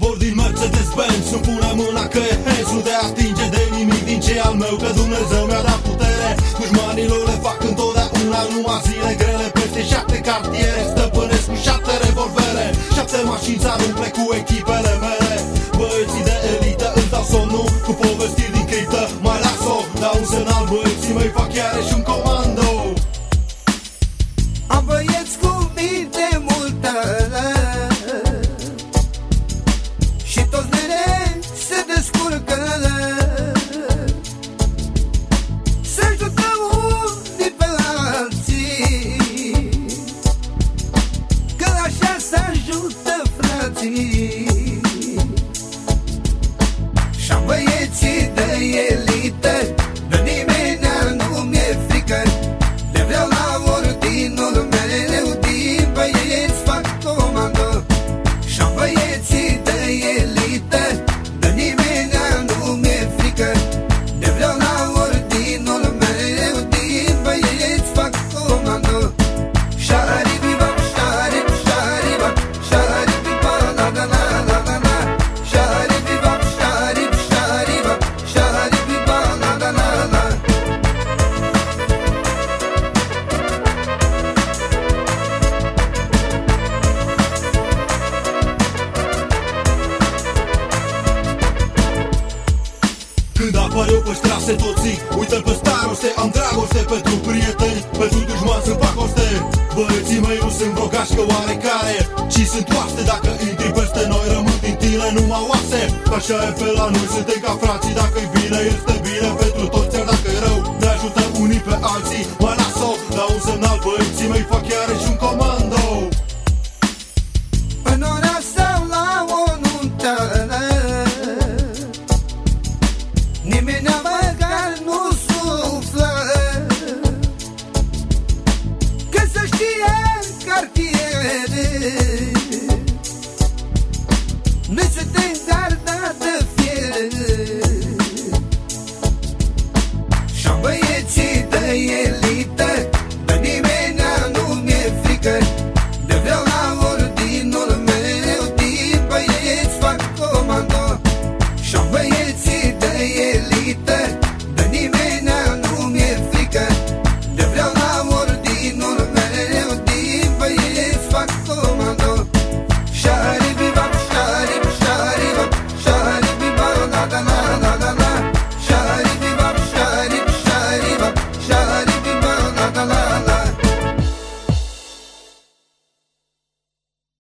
Cobor din Mercedes-Benz. Îmi pune mâna că e hands Nu te atinge de nimic din ce al meu Că Dumnezeu mi-a dat putere. Dușmanilor le fac întotdeauna Numai zile grele Peste șapte cartiere. Stăpânesc cu șapte revolvere Șapte mașini ți umple cu echipele mele Când apar eu pe strase toți zic Uită-l pe staroste, am dragoste pentru prieteni Pentru dușmani sunt pacoste. Băieții mei nu sunt brogașcă oarecare Ci sunt oaste. Dacă intri peste noi Rămân din tine numai oase. Așa e pe la noi, suntem ca frații Dacă-i bine, este bine pentru toți ready. Missing things that is not different.